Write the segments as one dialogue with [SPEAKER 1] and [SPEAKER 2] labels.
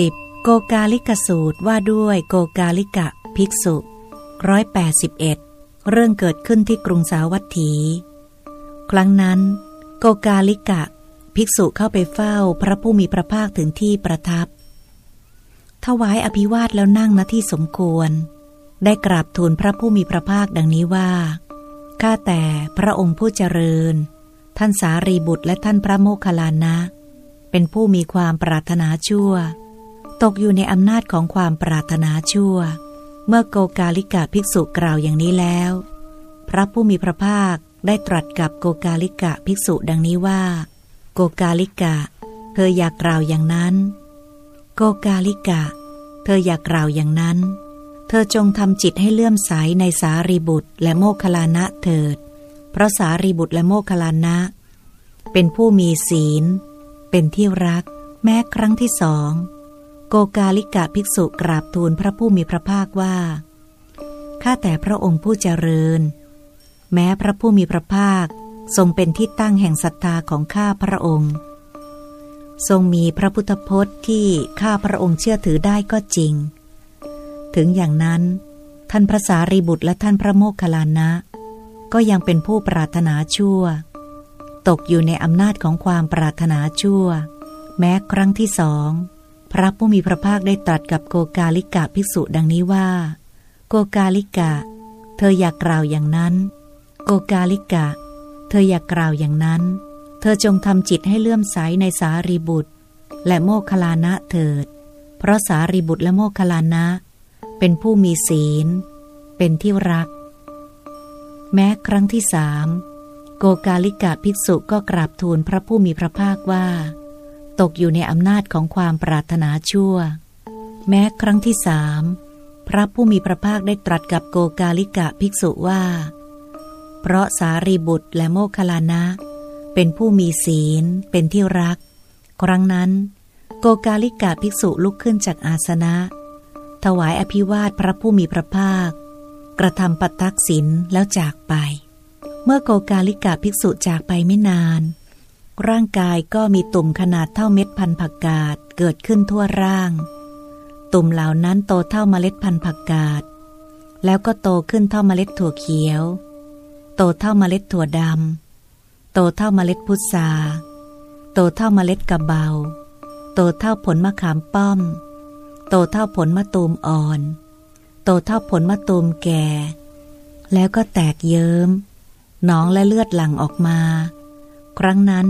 [SPEAKER 1] 10. โกกาลิกสูตรว่าด้วยโกกาลิกะภิกษุร้อยแปดสิบเอ็ดเรื่องเกิดขึ้นที่กรุงสาวัตถี ครั้งนั้น โกกาลิกะ ภิกษุเข้าไปเฝ้าพระผู้มีพระภาคถึงที่ประทับ ถวายอภิวาทแล้วนั่งณที่สมควร ได้กราบทูลพระผู้มีพระภาคดังนี้ว่า ข้าแต่พระองค์ผู้เจริญ ท่านสารีบุตรและท่านพระโมคคัลลานะ เป็นผู้มีความปรารถนาชั่ว ตกอยู่ในอำนาจของความปรารถนาชั่ว เมื่อโกกาลิกะภิกษุกล่าวอย่างนี้แล้ว พระผู้มีพระภาคได้ตรัสกับโกกาลิกะภิกษุดังนี้ว่า โกกาลิกะ เธออยากกล่าวอย่างนั้น โกกาลิกะ เธออยากกล่าวอย่างนั้น เธอจงทำจิตให้เลื่อมใสในสารีบุตรและโมคลานะเถิด เพราะสารีบุตรและโมคลานะ เป็นผู้มีศีล เป็นที่รัก แม้ครั้งที่สอง โกกาลิกะภิกษุกราบทูลพระผู้มีพระภาคว่า ข้าแต่พระองค์ผู้เจริญ แม้พระผู้มีพระภาคทรงเป็นที่ตั้งแห่งศรัทธาของข้าพระองค์ ทรงมีพระพุทธพจน์ที่ข้าพระองค์เชื่อถือได้ก็จริง ถึงอย่างนั้น ท่านพระสารีบุตรและท่านพระโมคคัลลานะ ก็ยังเป็นผู้ปรารถนาชั่ว ตกอยู่ในอำนาจของความปรารถนาชั่ว แม้ครั้งที่สอง พระผู้มีพระภาคได้ตรัสกับโกกาลิกะภิกษุดังนี้ว่า โกกาลิกะ เธออยากกล่าวอย่างนั้น โกกาลิกะ เธออยากกล่าวอย่างนั้น เธอจงทำจิตให้เลื่อมใสในสารีบุตร และโมคคลานะเถิด เพราะสารีบุตรและโมคคลานะ เป็นผู้มีศีล เป็นที่รัก แม้ครั้งที่สามโกกาลิกะภิกษุก็กราบทูลพระผู้มีพระภาคว่า ตกอยู่ในอำนาจของความปรารถนาชั่ว แม้ครั้งที่สามพระผู้มีพระภาคได้ตรัสกับโกกาลิกะภิกษุว่า เพราะสารีบุตรและโมคคลานะ เป็นผู้มีศีล เป็นที่รัก ครั้งนั้น โกกาลิกะภิกษุลุกขึ้นจากอาสนะ ถวายอภิวาทพระผู้มีพระภาค กระทำปัตตักศินแล้วจากไป เมื่อโกกาลิกะภิกษุจากไปไม่นาน ร่างกายก็มีตุ่มขนาดเท่าเม็ดพันธุ์ผักกาดเกิดขึ้นทั่วร่าง ตุ่มเหล่านั้นโตเท่าเมล็ดพันธุ์ผักกาดแล้วก็โตขึ้นเท่าเมล็ดถั่วเขียว โตเท่าเมล็ดถั่วดำโตเท่าเมล็ดพุทราโตเท่าเมล็ดกระเบา โตเท่าผลมะขามป้อม โตเท่าผลมะตูมอ่อน โตเท่าผลมะตูมแก่ แล้วก็แตกเยิ้มหนองและเลือดหลั่งออกมา ครั้งนั้น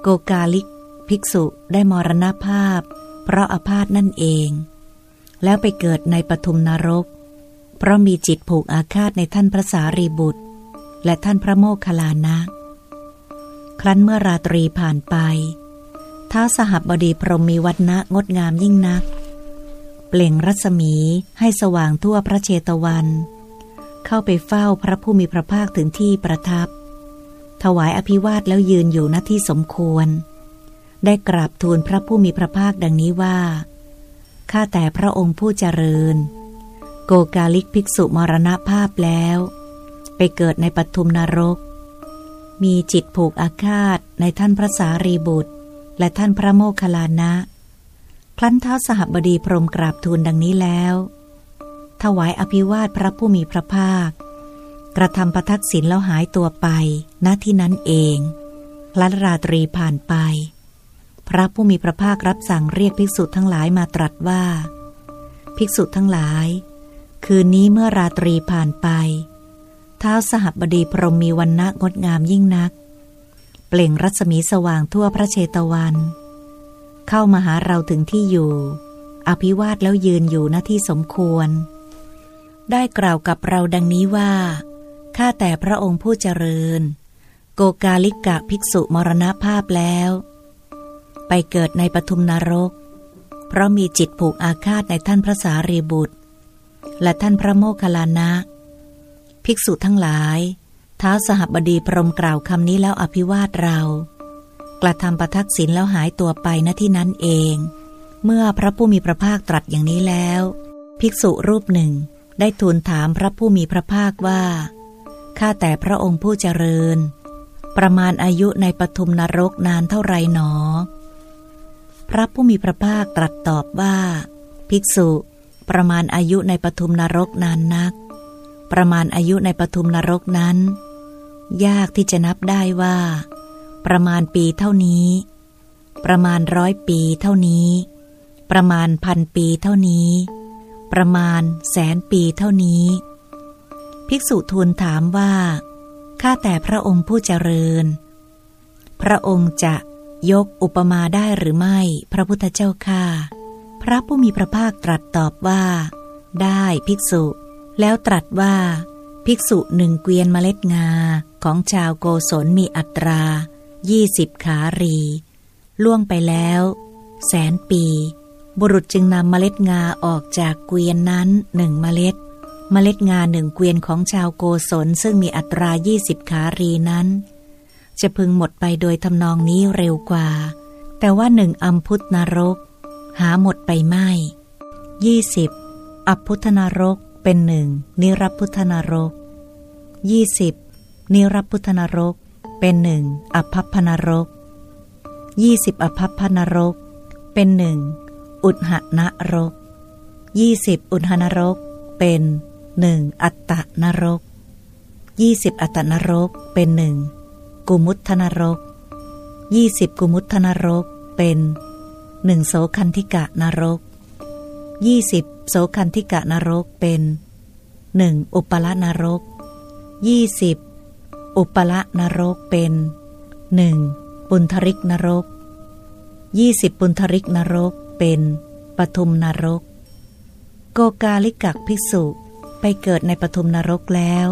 [SPEAKER 1] โกกาลิก ภิกษุได้มรณภาพ เพราะอาพาธนั่นเอง แล้วไปเกิดในปทุมนรก เพราะมีจิตผูกอาฆาตในท่านพระสารีบุตร และท่านพระโมคคัลลานะ ครั้นเมื่อราตรีผ่านไปท้าสหบบดีพรหมมีวัฒนะงดงามยิ่งนัก เปล่งรัศมีให้สว่างทั่วพระเชตวัน เข้าไปเฝ้าพระผู้มีพระภาคถึงที่ประทับ ถวายอภิวาทแล้วยืนอยู่ณที่สมควร ได้กราบทูลพระผู้มีพระภาคดังนี้ว่า ข้าแต่พระองค์ผู้เจริญ โกกาลิกภิกษุมรณภาพแล้ว ไปเกิดในปทุมนรก มีจิตผูกอาฆาตในท่านพระสารีบุตร และท่านพระโมคคัลลานะ ครั้นเท้าสหบดีพรมกราบทูลดังนี้แล้ว ถวายอภิวาทพระผู้มีพระภาค กระทำประทักษิณแล้วหายตัวไปณที่นั้นเองลันราตรีผ่านไป พระผู้มีพระภาครับสั่งเรียกภิกษุทั้งหลายมาตรัสว่า ภิกษุทั้งหลาย คืนนี้เมื่อราตรีผ่านไปเท้าสหบดีพรหมมีวันณะงดงามยิ่งนัก เปล่งรัศมีสว่างทั่วพระเชตวัน เข้ามาหาเราถึงที่อยู่ อภิวาทแล้วยืนอยู่หน้าที่สมควร ได้กล่าวกับเราดังนี้ว่า ข้าแต่พระองค์ผู้เจริญ โกกาลิกะภิกษุมรณภาพแล้ว ไปเกิดในปทุมนรก เพราะมีจิตผูกอาฆาตในท่านพระสารีบุตร และท่านพระโมคคัลลานะ ภิกษุทั้งหลายท้าสหบดีพรมกล่าวคำนี้แล้วอภิวาทเรา กระทำประทักษิณแล้วหายตัวไปณที่นั้นเอง เมื่อพระผู้มีพระภาคตรัสอย่างนี้แล้ว ภิกษุรูปหนึ่งได้ทูลถามพระผู้มีพระภาคว่า ข้าแต่พระองค์ผู้เจริญ ประมาณอายุในปฐุมนรกนานเท่าไรหนอพพระผู้มีพระภาคตรัสตอบว่า ภิกษุ ประมาณอายุในปทุมนรกนานนัก ประมาณอายุในปทุมนรกนั้น ยากที่จะนับได้ว่า ประมาณปีเท่านี้ ประมาณร้อยปีเท่านี้ ประมาณพันปีเท่านี้ ประมาณแสนปีเท่านี้ ภิกษุทูลถามว่า ข้าแต่พระองค์ผู้เจริญ พระองค์จะยกอุปมาได้หรือไม่ พระพุทธเจ้าค่าพระผู้มีพระภาคตรัสตอบว่า ได้ภิกษุ แล้วตรัสว่า ภิกษุหนึ่งเกวียนเมล็ดงาของชาวโกศลมีอัตรายี่สิบขารี ล่วงไปแล้ว แสนปี บุรุษจึงนำเมล็ดงาออกจากเกวียนนั้นหนึ่งเมล็ด เมล็ดงาหนึ่งเกวียนของชาวโกศลซึ่งมีอัตรายี่สิบขารีนั้น จะพึงหมดไปโดยทำนองนี้เร็วกว่า แต่ว่าหนึ่งอัมพุทธนรก หาหมดไปไม่ยี่สิบอัพุทธนรกเป็นหนึ่งนิรพุทธนรกยี่สิบนิรพุทธนรกเป็นหนึ่งอภัพพนรกยี่สิบอภัพพนรก เป็นหนึ่งอุทหนรกยี่สิบอุทหนรกเป็น หนึ่งอัตตนรกยี่สิบอัตตนรกเป็นหนึ่งกุมุทธนรกยี่สิบกุมุทธนรกเป็นหนึ่งโสคันธิกะนรกยี่สิบโสคันธิกะนรกเป็นหนึ่งอุปละนรกยี่สิบอุปละนรกเป็นหนึ่งปุณธริกนรกยี่สิบปุณธริกนรกเป็นปทุมนรก โกกาลิกักภิกษุ ไปเกิดในปทุมนรกแล้ว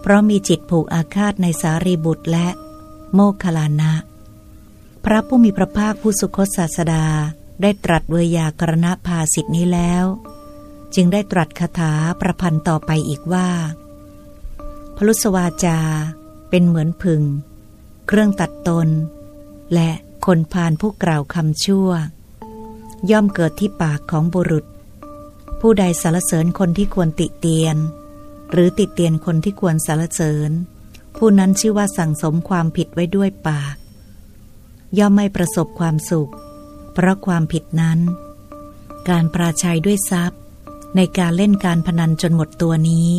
[SPEAKER 1] เพราะมีจิตผูกอาฆาตในสารีบุตรและ โมคคลานะ พระผู้มีพระภาคผู้สุคตศาสดาได้ตรัสเวยากรณภาสิทธินี้แล้ว จึงได้ตรัสคาถาประพันธ์ต่อไปอีกว่า พลุสวาจาเป็นเหมือนพึง เครื่องตัดตน และคนพานผู้กล่าวคำชั่ว ย่อมเกิดที่ปากของบุรุษ ผู้ใดสารเสริญคนที่ควรติเตียน หรือติเตียนคนที่ควรสารเสริญ ผู้นั้นชื่อว่าสั่งสมความผิดไว้ด้วยปาก ย่อมไม่ประสบความสุข เพราะความผิดนั้น การปราชัยด้วยทรัพย์ ในการเล่นการพนันจนหมดตัวนี้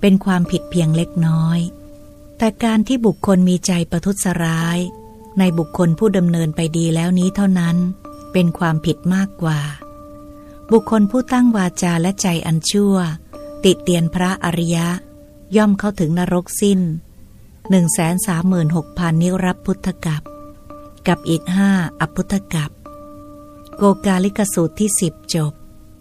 [SPEAKER 1] เป็นความผิดเพียงเล็กน้อย แต่การที่บุคคลมีใจประทุษร้าย ในบุคคลผู้ดำเนินไปดีแล้วนี้เท่านั้น เป็นความผิดมากกว่า บุคคลผู้ตั้งวาจาและใจอันชั่ว ติเตียนพระอริยะ ย่อมเข้าถึงนรกสิ้นหนึ่งแสนสามหมื่นหกพันนิรับพุทธกับ กับอีกห้าอพุทธกับ โกกาลิกสูตรที่สิบจบ